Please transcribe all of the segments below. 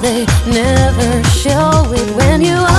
they never show it when you are.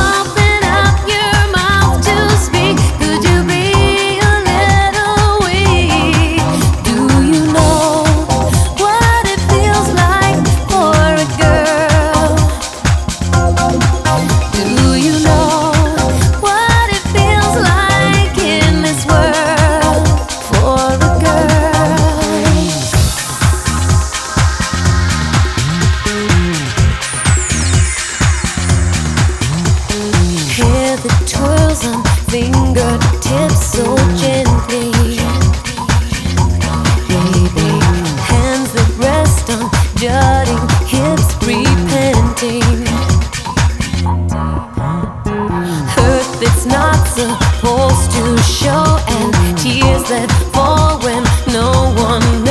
it's not supposed to show, and tears that fall when no one knows.